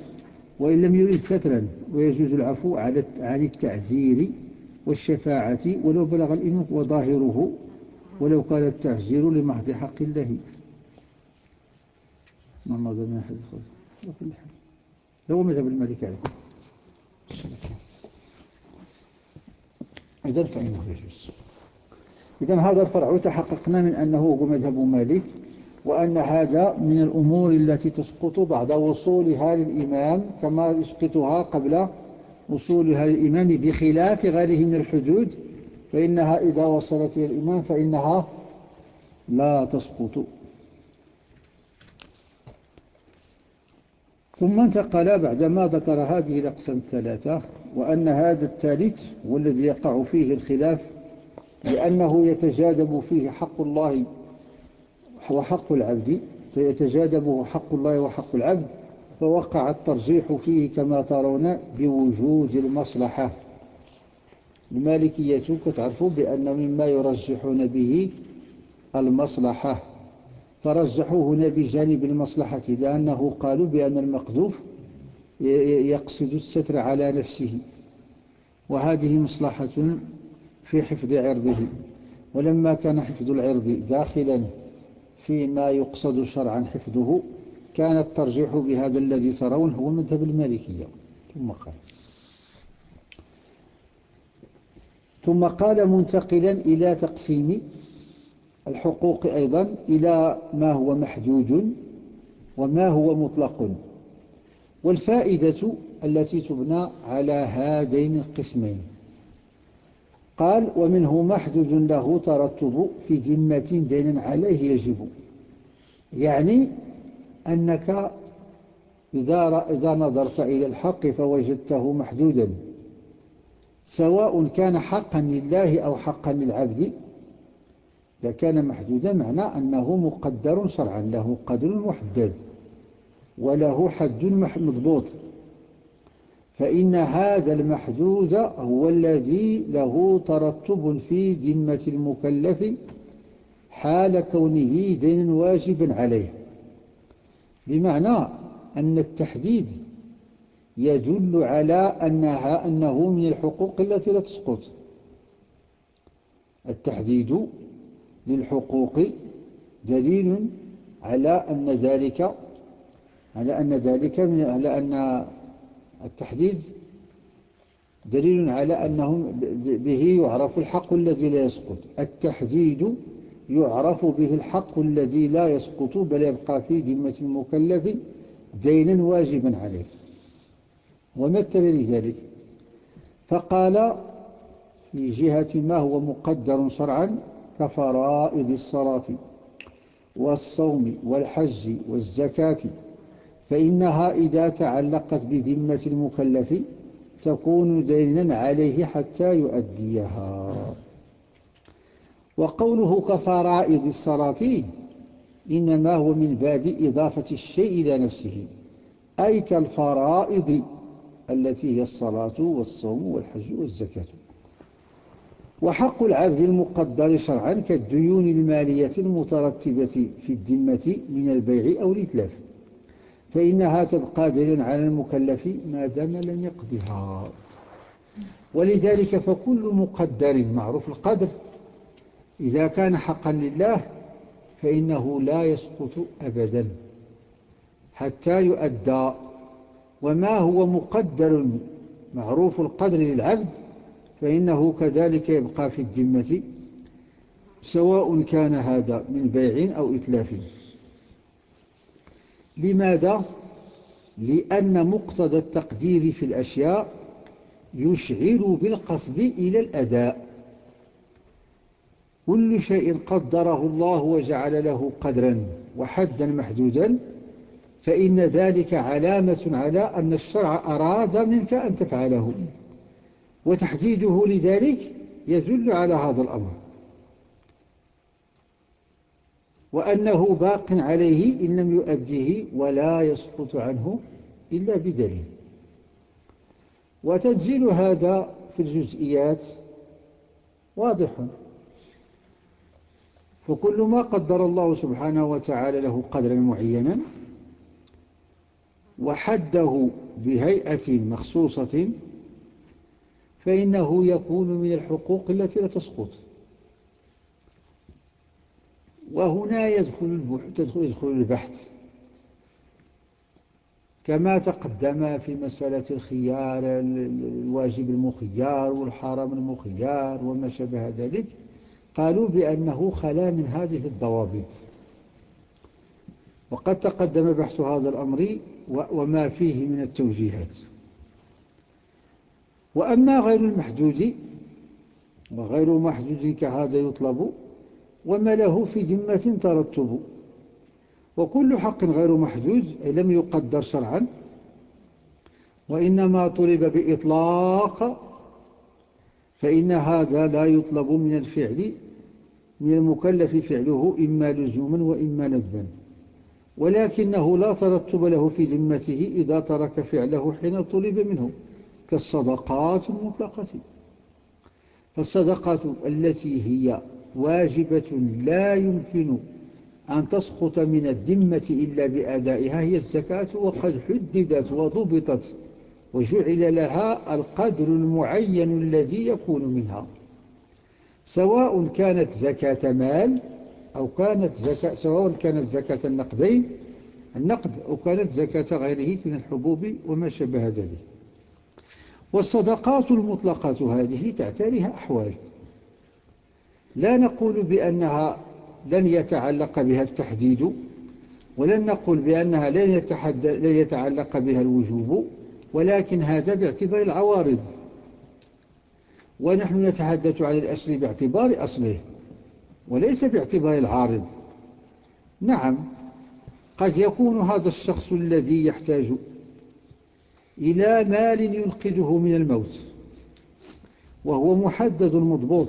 [SPEAKER 3] وإن لم يريد سترا ويجوز العفو عن التعزير والشفاعة ولو بلغ الإمام وظاهره ولو قال التعزير لمحض حق الله. ما مضى من أحد الخلق هو مذهب الملك عليه إذن فإنه يجوز. إذن هذا الفرع تحققنا من أنه هو مذهب مالك وأن هذا من الأمور التي تسقط بعد وصولها للإمام كما يسقطها قبل وصولها للإمام بخلاف غيره من الحدود فإنها إذا وصلت إلى الإمام فإنها لا تسقط. ثم انتقل بعدما ذكر هذه الأقسام الثلاثة وأن هذا الثالث هو الذي يقع فيه الخلاف لأنه يتجاذب فيه حق الله وحق العبد فيتجاذبه حق الله وحق العبد فوقع الترجيح فيه كما ترون بوجود المصلحة. المالكية كتعرفوا بأن مما يرجحون به المصلحة. فرجحوا هنا بجانب المصلحة لأنه قالوا بأن المقذوف يقصد الستر على نفسه. وهذه مصلحة في حفظ عرضه ولما كان حفظ العرض داخلا فيما يقصد شرعا حفظه كان الترجيح بهذا الذي ترون هو مذهب المالكية. ثم قال. ثم قال منتقلا إلى تقسيم الحقوق أيضا إلى ما هو محدود وما هو مطلق. والفائدة التي تبنى على هذين القسمين. قال ومنه محدود له ترتب في ذمة دين عليه يجب. يعني أنك إذا, إذا نظرت إلى الحق فوجدته محدودا. سواء كان حقا لله أو حقا للعبد إذا كان محدودا معناه أنه مقدر شرعا له قدر محدد وله حد مضبوط. فإن هذا المحدود هو الذي له ترتب في ذمة المكلف حال كونه دين واجبا عليه. بمعنى أن التحديد يدل على أنها أنه من الحقوق التي لا تسقط. التحديد للحقوق دليل على أن ذلك على أن ذلك من على أن التحديد دليل على أنه به يعرف الحق الذي لا يسقط. التحديد يعرف به الحق الذي لا يسقط بل يبقى في ذمة المكلف دينا واجبا عليه. ومثل لذلك فقال في جهة ما هو مقدر شرعا كفرائض الصلاة والصوم والحج والزكاة فإنها إذا تعلقت بذمة المكلف تكون دينا عليه حتى يؤديها. وقوله كفرائض الصلاة إنما هو من باب إضافة الشيء إلى نفسه أي كالفرائض التي هي الصلاة والصوم والحج والزكاة. وحق العبد المقدر شرعا كالديون المالية المترتبة في الذمة من البيع أو الإتلاف. فإنها تبقى دليلا على المكلف ما دام لم يقضها. ولذلك فكل مقدر معروف القدر. إذا كان حقا لله فإنه لا يسقط أبدا حتى يؤدى. وما هو مقدر معروف القدر للعبد فإنه كذلك يبقى في الذمة سواء كان هذا من بيع أو إتلاف. لماذا؟ لأن مقتضى التقدير في الأشياء يشعر بالقصد إلى الأداء كل شيء قدره الله وجعل له قدرا وحدا محدودا فإن ذلك علامة على أن الشرع أراد منك أن تفعله وتحديده لذلك يدل على هذا الأمر وأنه باق عليه إن لم يؤديه ولا يسقط عنه إلا بدليل. وتنزيل هذا في الجزئيات واضح. فكل ما قدر الله سبحانه وتعالى له قدرا معينا وحده بهيئة مخصوصة فإنه يكون من الحقوق التي لا تسقط. وهنا يدخل يدخل البحث. كما تقدم في مسألة الخيار الواجب المخيار والحرام المخيار وما شابه ذلك قالوا بأنه خلا من هذه الضوابط. وقد تقدم بحث هذا الأمر وما فيه من التوجيهات. وأما غير المحدود وغير محدود كهذا يطلب وما له في ذمة ترتب. وكل حق غير محدود لم يقدر شرعا. وإنما طلب بإطلاق فإن هذا لا يطلب من الفعل من المكلف فعله إما لزوما وإما ندبا ولكنه لا ترتب له في ذمته إذا ترك فعله حين طلب منه كالصدقات المطلقة. فالصدقات التي هي واجبة لا يمكن أن تسقط من الذمة إلا بأدائها هي الزكاة وقد حددت وضبطت وجعل لها القدر المعين الذي يكون منها. سواء كانت زكاة مال أو كانت زكاة سواء كانت زكاة النقدين النقد أو كانت زكاة غيره من الحبوب وما شبه ذلك. والصدقات المطلقات هذه تعتريها أحوال. لا نقول بأنها لن يتعلق بها التحديد ولن نقول بأنها لن, لن يتعلق بها الوجوب ولكن هذا باعتبار العوارض. ونحن نتحدث عن الأصل باعتبار أصله وليس باعتبار العارض. نعم قد يكون هذا الشخص الذي يحتاج إلى مال ينقذه من الموت وهو محدد مضبوط.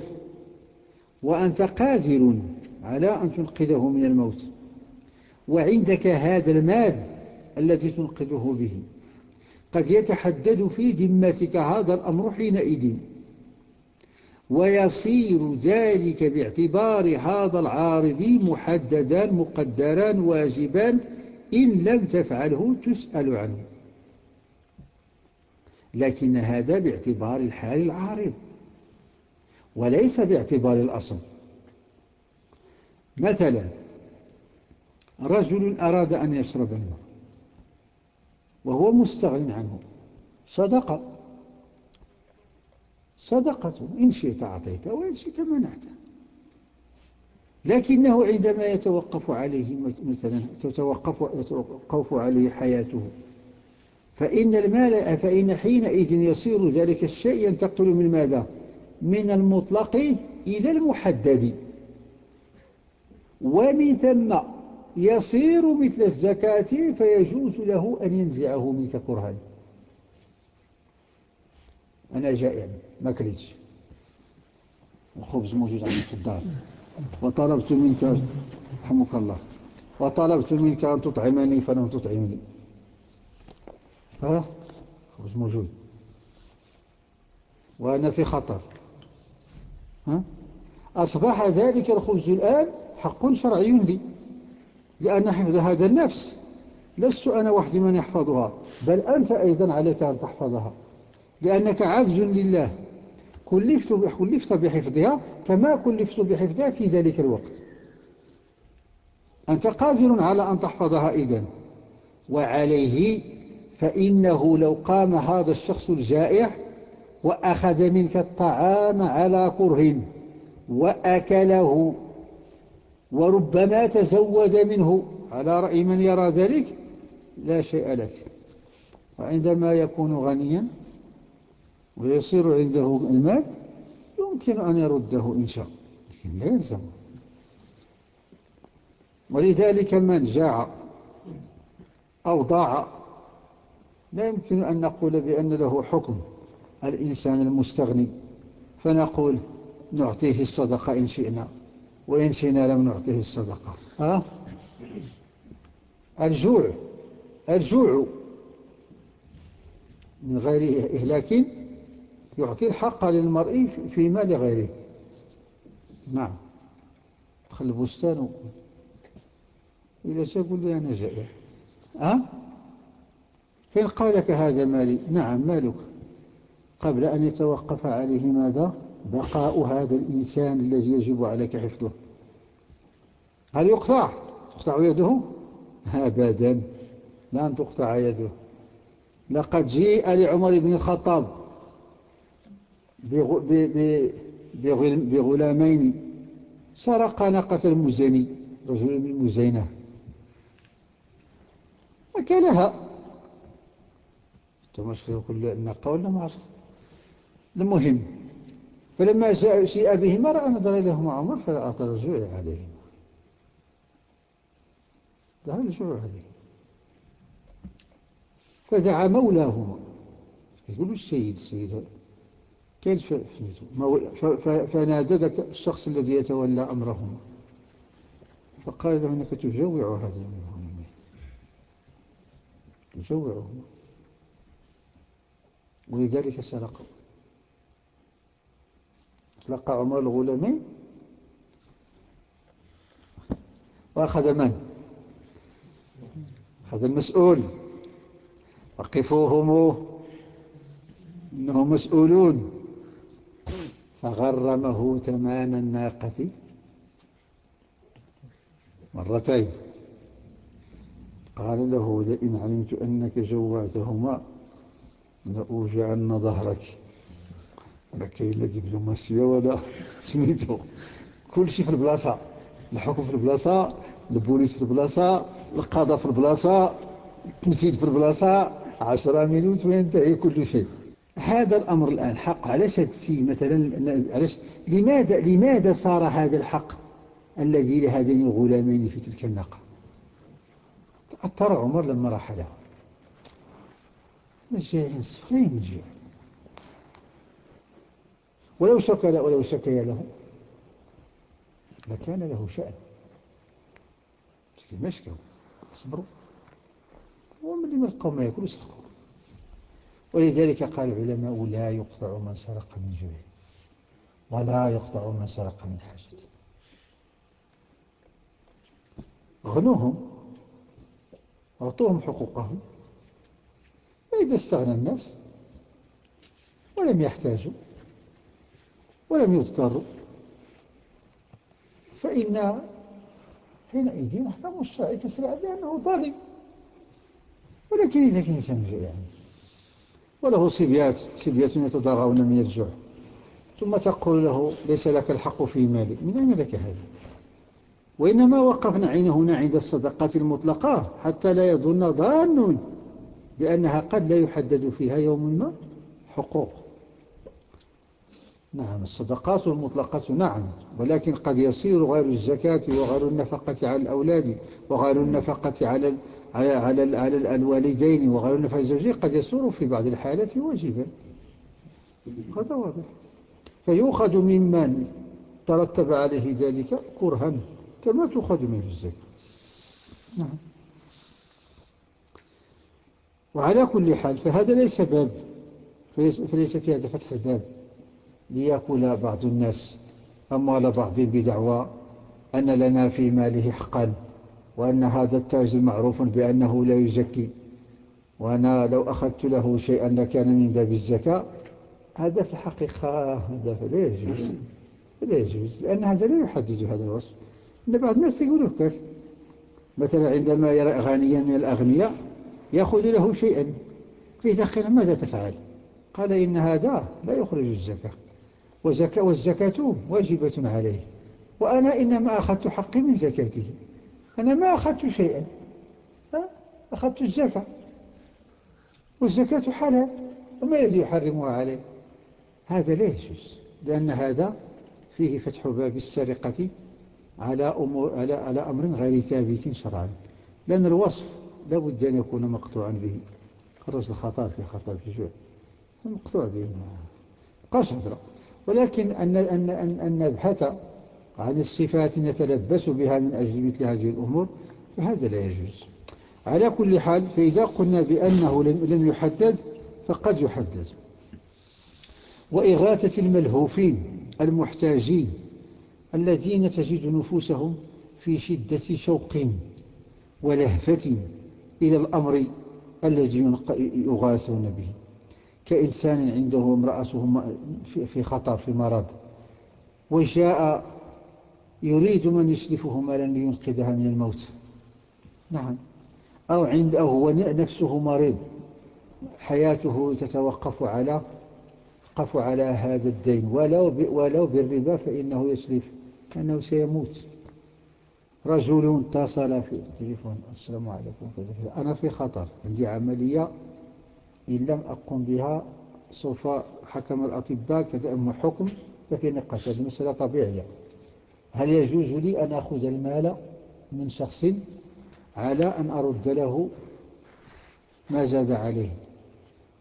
[SPEAKER 3] وأنت قادر على أن تنقذه من الموت. وعندك هذا المال الذي تنقذه به. قد يتحدد في ذمتك هذا الأمر حينئذ. ويصير ذلك باعتبار هذا العارض محددا مقدرا واجبا إن لم تفعله تسأل عنه. لكن هذا باعتبار الحال العارض. وليس باعتبار الأصل. مثلا رجل أراد أن يشرب الماء وهو مستغن عنه. صدقة صدقة إن شئت أعطيته وإن شئت منعته. لكنه عندما يتوقف عليه مثلا تتوقف, يتوقف عليه حياته فإن المال فإن حينئذ يصير ذلك الشيء ينتقل من ماذا؟ من المطلق إلى المحدد. ومن ثم يصير مثل الزكاة فيجوز له أن ينزعه منك كرها. أنا جائع ما كريتش الخبز موجود عندي في الدار. وطلبت منك رحمك الله. وطلبت منك أن تطعمني فلم تطعمني. ها؟ خبز موجود. وأنا في خطر. أصبح ذلك الخبز الآن حق شرعي لي لأن حفظ هذا النفس لست أنا وحدي من يحفظها بل أنت أيضا عليك أن تحفظها لأنك عبد لله. كلفت كلفت بحفظها كما كلفت بحفظها في ذلك الوقت. أنت قادر على أن تحفظها إذن وعليه فإنه لو قام هذا الشخص الجائع وأخذ منك الطعام على كره وأكله وربما تزود منه. على رأي من يرى ذلك؟ لا شيء لك. وعندما يكون غنيا ويصير عنده المال يمكن أن يرده إن شاء لكن لا يلزم. ولذلك من جاع أو ضاع لا يمكن أن نقول بأن له حكم. الإنسان المستغني فنقول نعطيه الصدقة إن شئنا وإن شئنا لم نعطيه الصدقة. ها؟ الجوع الجوع من غير إهلاك يعطي الحق للمرء في مال غيره. نعم. دخل البستان إذا تقول لي أنا جائع. أه؟ فإن قال لك هذا مالي؟ نعم مالك. قبل أن يتوقف عليه ماذا؟ بقاء هذا الإنسان الذي يجب عليك حفظه. هل يقطع؟ تقطع يده؟ أبدا. لن تقطع يده. لقد جيء لعمر بن الخطاب بغلامين. سرق ناقة المزني رجل من المزينة. أكلها تمشكل كل الناقة ولا ما عرفت المهم فلما شيء بهما رأى نظر إليهما عمر فلا أطر الجوع عليهما. ظهر الجوع عليه فدعا مولاهما. يقول السيد السيد كيف فنادى ذاك الشخص الذي يتولى أمرهما. فقال له إنك تجوع هذا المهم تجوعهما ولذلك سرق لقى عمر الغلامين وأخذ من؟ أخذ المسؤول. وقفوهم إنهم مسؤولون. فغرمه ثمان الناقة مرتين. قال له لئن علمت أنك جوعتهما لأوجعن ظهرك. ولا كاين لا دبلوماسية ولا سميتو كل شيء في البلاصة. الحكم في البلاصة البوليس في البلاصة القضاء في البلاصة التنفيذ في البلاصة. عشرة مينوت وينتهي كل شيء. هذا الأمر الآن حق. علاش هذا السيد مثلا علاش لماذا لماذا صار هذا الحق الذي لهذين الغلامين في تلك الناقة؟ تأثر عمر لما راح له مجاهين صفرين من الجوع ولو شكى ولو شكي له. لكان له شأن. لكن ما شكوا صبروا ومن اللي من القوم ما يأكل يسرقوا ولذلك قال العلماء لا يقطع من سرق من جوع ولا يقطع من سرق من حاجة. غنوهم. أعطوهم حقوقهم. فإذا استغنى الناس. ولم يحتاجوا. ولم يضطروا فإن حينئذ أحكام الشرع تسرع بأنه ظالم. ولكن إذا كان إنسان يعني وله صبيات صبيات يتضاغون من الجوع ثم تقول له ليس لك الحق في مالي من أين لك هذا؟ وإنما وقفنا عين هنا عند الصدقات المطلقة حتى لا يظن ظان بأنها قد لا يحدد فيها يوم ما حقوق. نعم الصدقات المطلقة نعم ولكن قد يصير غير الزكاة وغير النفقة على الأولاد وغير النفقة على على على, على الوالدين وغير النفقة الزوجية قد يصير في بعض الحالات واجبا. هذا واضح. فيؤخذ ممن ترتب عليه ذلك كرها كما تؤخذ منه الزكاة. نعم. وعلى كل حال فهذا ليس باب فليس, فليس في هذا فتح الباب. ليأكل بعض الناس. أموال بعض بدعوى أن لنا في ماله حقا وأن هذا التاجر معروف بأنه لا يزكي. وأنا لو أخذت له شيئا لكان من باب الزكاة. هذا في الحقيقة هذا لا يجوز. لا يجوز لأن هذا لا يحدد هذا الوصف. إن بعض الناس يقولوا لك مثلا عندما يرى غنيا من الأغنياء يأخذ له شيئا. فإذا قيل ماذا تفعل؟ قال إن هذا لا يخرج الزكاة. وزكاة والزكاة واجبة عليه. وأنا إنما أخذت حقي من زكاته. أنا ما أخذت شيئا. أخذت الزكاة. والزكاة حلال. وما الذي يحرمها عليه؟ هذا لا يجوز. لأن هذا فيه فتح باب السرقة على, أمور على, على أمر غير ثابت شرعا. لأن الوصف لا بد أن يكون مقطوعا به. خرج الخطر في خطر في جوع مقطوع به. قاش هدرة. ولكن أن, أن, أن, أن نبحث عن الصفات نتلبس بها من أجل مثل هذه الأمور فهذا لا يجوز. على كل حال فإذا قلنا بأنه لم يحدد فقد يحدد. وإغاثة الملهوفين المحتاجين الذين تجد نفوسهم في شدة شوق ولهفة إلى الأمر الذي يغاثون به. كإنسان عنده امرأته في خطر في مرض. وجاء يريد من يسلفه مالا لينقذها من الموت. نعم. أو عند أو هو نفسه مريض. حياته تتوقف على قف على هذا الدين. ولو ولو بالربا فإنه يسلف أنه سيموت. رجل اتصل في التليفون السلام عليكم. أنا في خطر. عندي عملية إن لم أقم بها سوف حكم الأطباء كذا حكم ففي نقاش. هذه مسألة طبيعية. هل يجوز لي أن أخذ المال من شخص على أن أرد له ما زاد عليه؟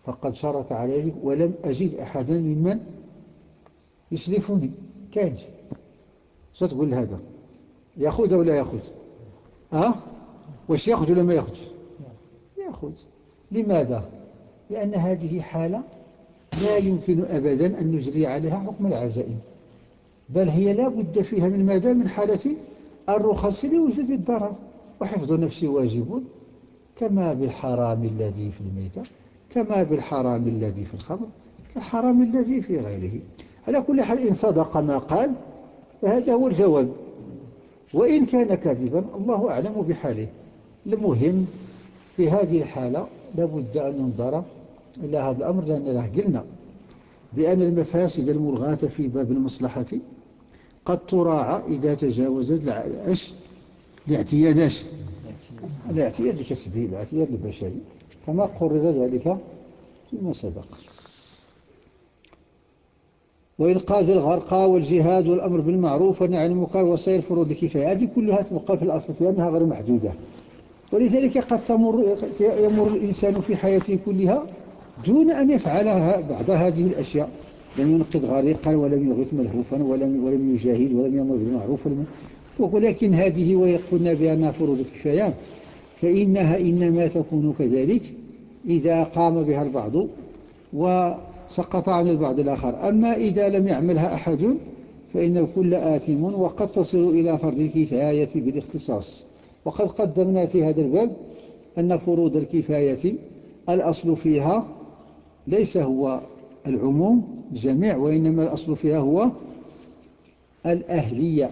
[SPEAKER 3] فقد شرط عليه ولم أجد أحدا ممن يسلفني. كانش ستقول هذا. يأخذ أو لا يأخذ؟ ها واش يأخذ ولا ما يأخذ يأخذ. لماذا؟ لأن هذه حالة لا يمكن أبدا أن نجري عليها حكم العزائم. بل هي لا بد فيها من ماذا من حالة الرخص لوجود الضرر. وحفظ النفس واجب كما بالحرام الذي في الميتة كما بالحرام الذي في الخمر كالحرام الذي في غيره. على كل حال إن صدق ما قال فهذا هو الجواب. وإن كان كاذبا الله أعلم بحاله. المهم في هذه الحالة لابد أن ننظر إلى هذا الأمر لأن قلنا بأن المفاسد الملغاة في باب المصلحة قد تراعى إذا تجاوزت العش الاعتيادات الاعتياد. الكسبي الاعتياد البشري كما قرر ذلك فيما سبق. وإنقاذ الغرقى والجهاد والأمر بالمعروف والنهي عن المنكر فروض الكفاية هذه كلها تبقى في الأصل في أنها غير محدودة. ولذلك قد تمر يمر الإنسان في حياته كلها دون أن يفعل بعض هذه الأشياء لم ينقذ غريقا ولم يغث ملهوفا ولم, ولم يجاهد ولم يمر بالمعروف ولم ولكن هذه ويقولنا بأنها فروض الكفاية. فإنها إنما تكون كذلك إذا قام بها البعض وسقط عن البعض الآخر. أما إذا لم يعملها أحد فإن الكل آثم وقد تصل إلى فرض الكفاية بالاختصاص. وقد قدمنا في هذا الباب أن فروض الكفاية الأصل فيها ليس هو العموم الجميع وإنما الأصل فيها هو الأهلية.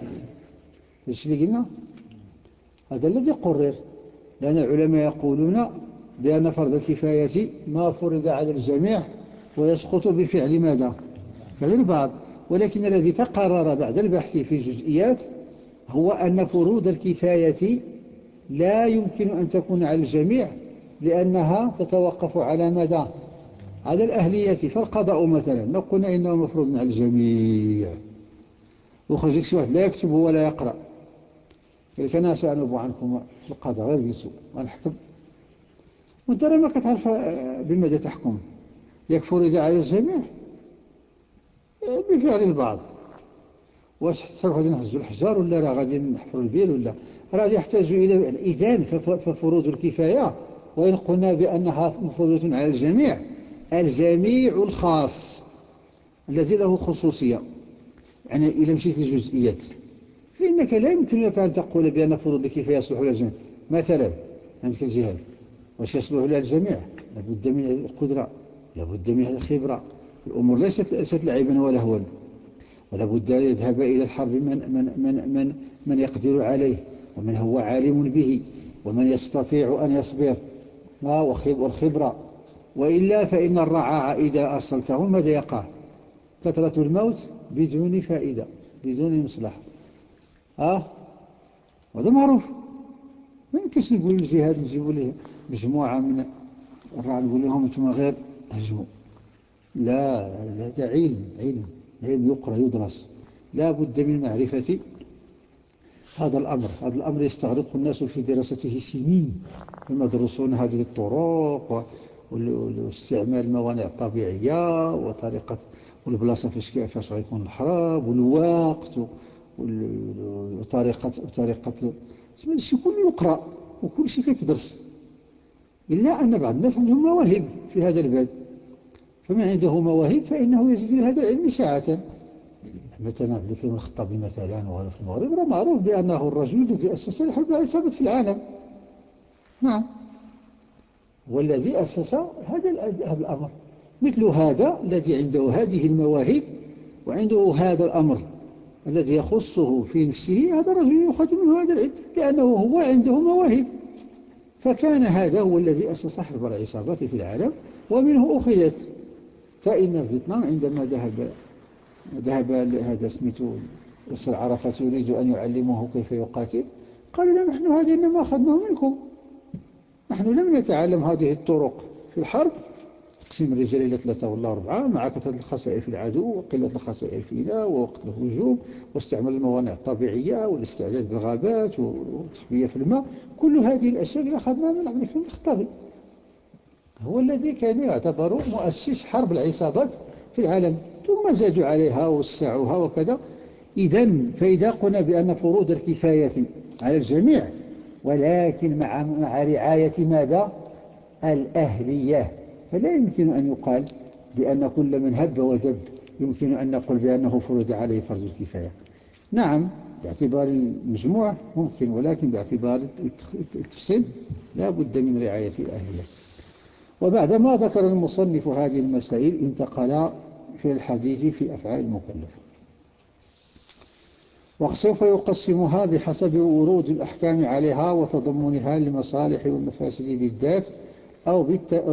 [SPEAKER 3] إيش اللي قلنا؟ هذا الذي قرر لأن العلماء يقولون بأن فرض الكفاية ما فرض على الجميع ويسقط بفعل ماذا؟ فعل البعض. ولكن الذي تقرر بعد البحث في الجزئيات هو أن فروض الكفاية لا يمكن أن تكون على الجميع لأنها تتوقف على ماذا؟ على الأهلية فالقضاء مثلا. لو قلنا إنه مفروض على الجميع. وخرجك شي واحد لا يكتب ولا يقرأ. قال أنا سأنوب عنكم في القضاء غير بيسوء ونحكم. وأنت ما كتعرف بماذا تحكم. يكفر إذا على الجميع؟ بفعل البعض. واش تصرف غادي نهزوا الحجار ولا راه غادي نحفروا البير ولا؟ راه يحتاج إلى إذن ففروض الكفاية. وإن قلنا بأنها مفروضة على الجميع. الجميع الخاص الذي له خصوصية. يعني إذا مشيت للجزئيات فإنك لا يمكن لك أن تقول بأن فروض الكفاية يصلح للجميع مثلا عندك الجهاد. واش يصلح للجميع لابد من القدرة لابد من الخبرة. الأمور ليست ليست لعبا ولا بد يذهب إلى الحرب من, من, من, من, من يقدر عليه ومن هو عالم به ومن يستطيع أن يصبر. والخبرة؟ وإلا فإن الرعاع إذا أرسلته ماذا يقع؟ كثرة الموت بدون فائدة بدون مصلحة. آه هذا معروف. ما يمكنش نقول الجهاد نجيبوا له مجموعة من الرعاع نقول لهم أنتم غير هجموا. لا هذا علم علم علم يقرأ يدرس. لا بد من معرفة هذا الأمر. هذا الأمر يستغرق الناس في دراسته سنين. يدرسون هذه الطرق واستعمال الموانع الطبيعية وطريقة والبلاصة فاش كيفاش غيكون الحرب والوقت وطريقة وطريقة الشيء كله يقرأ وكل شيء كيتدرس. إلا أن بعض الناس عندهم مواهب في هذا الباب. فمن عنده مواهب فإنه يجد لهذا العلم ساعة. مثلا عبد الكريم الخطابي مثلا وهذا في المغرب راه معروف بأنه الرجل الذي أسس الحرب العصابة في العالم. نعم. والذي أسس هذا هذا الأمر. مثل هذا الذي عنده هذه المواهب وعنده هذا الأمر الذي يخصه في نفسه هذا الرجل يؤخذ منه هذا العلم لأنه هو عنده مواهب. فكان هذا هو الذي أسس حرب العصابات في العالم ومنه أخذت تائنا فيتنام عندما ذهب ذهب هذا سميته ياسر عرفات يريد أن يعلمه كيف يقاتل. قال لا نحن هذه إنما أخذناه منكم. نحن لم نتعلم هذه الطرق في الحرب. تقسيم الرجال إلى ثلاثة ولا أربعة مع كثرة الخسائر في العدو وقلة الخسائر فينا ووقت الهجوم واستعمال الموانع الطبيعية والاستعداد بالغابات والتخبية في الماء. كل هذه الأشياء اللي أخذناها من عبد الحليم الخطابي هو الذي كان يعتبر مؤسس حرب العصابات في العالم. ثم زادوا عليها وسعوها وكذا. إذا فإذا قلنا بأن فروض الكفاية على الجميع ولكن مع, مع رعاية ماذا؟ الأهلية. فلا يمكن أن يقال بأن كل من هب ودب يمكن أن نقول بأنه فرض عليه فرض الكفاية. نعم باعتبار المجموع ممكن ولكن باعتبار التفصيل لا بد من رعاية الأهلية. وبعدما ذكر المصنف هذه المسائل انتقل في الحديث في أفعال المكلف. وسوف يقسمها بحسب ورود الأحكام عليها وتضمنها لمصالح والمفاسد بالذات أو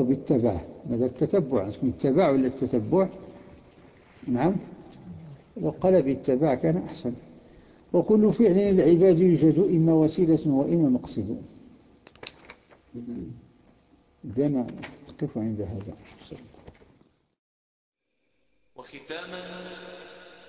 [SPEAKER 3] بالتبع. هذا التتبع. التبع ولا التتبع؟ نعم. لو قال بالتبع كان أحسن. وكل فعل للعباد يوجد إما وسيلة وإما مقصد. دنا اقتف عند هذا.
[SPEAKER 1] وختاما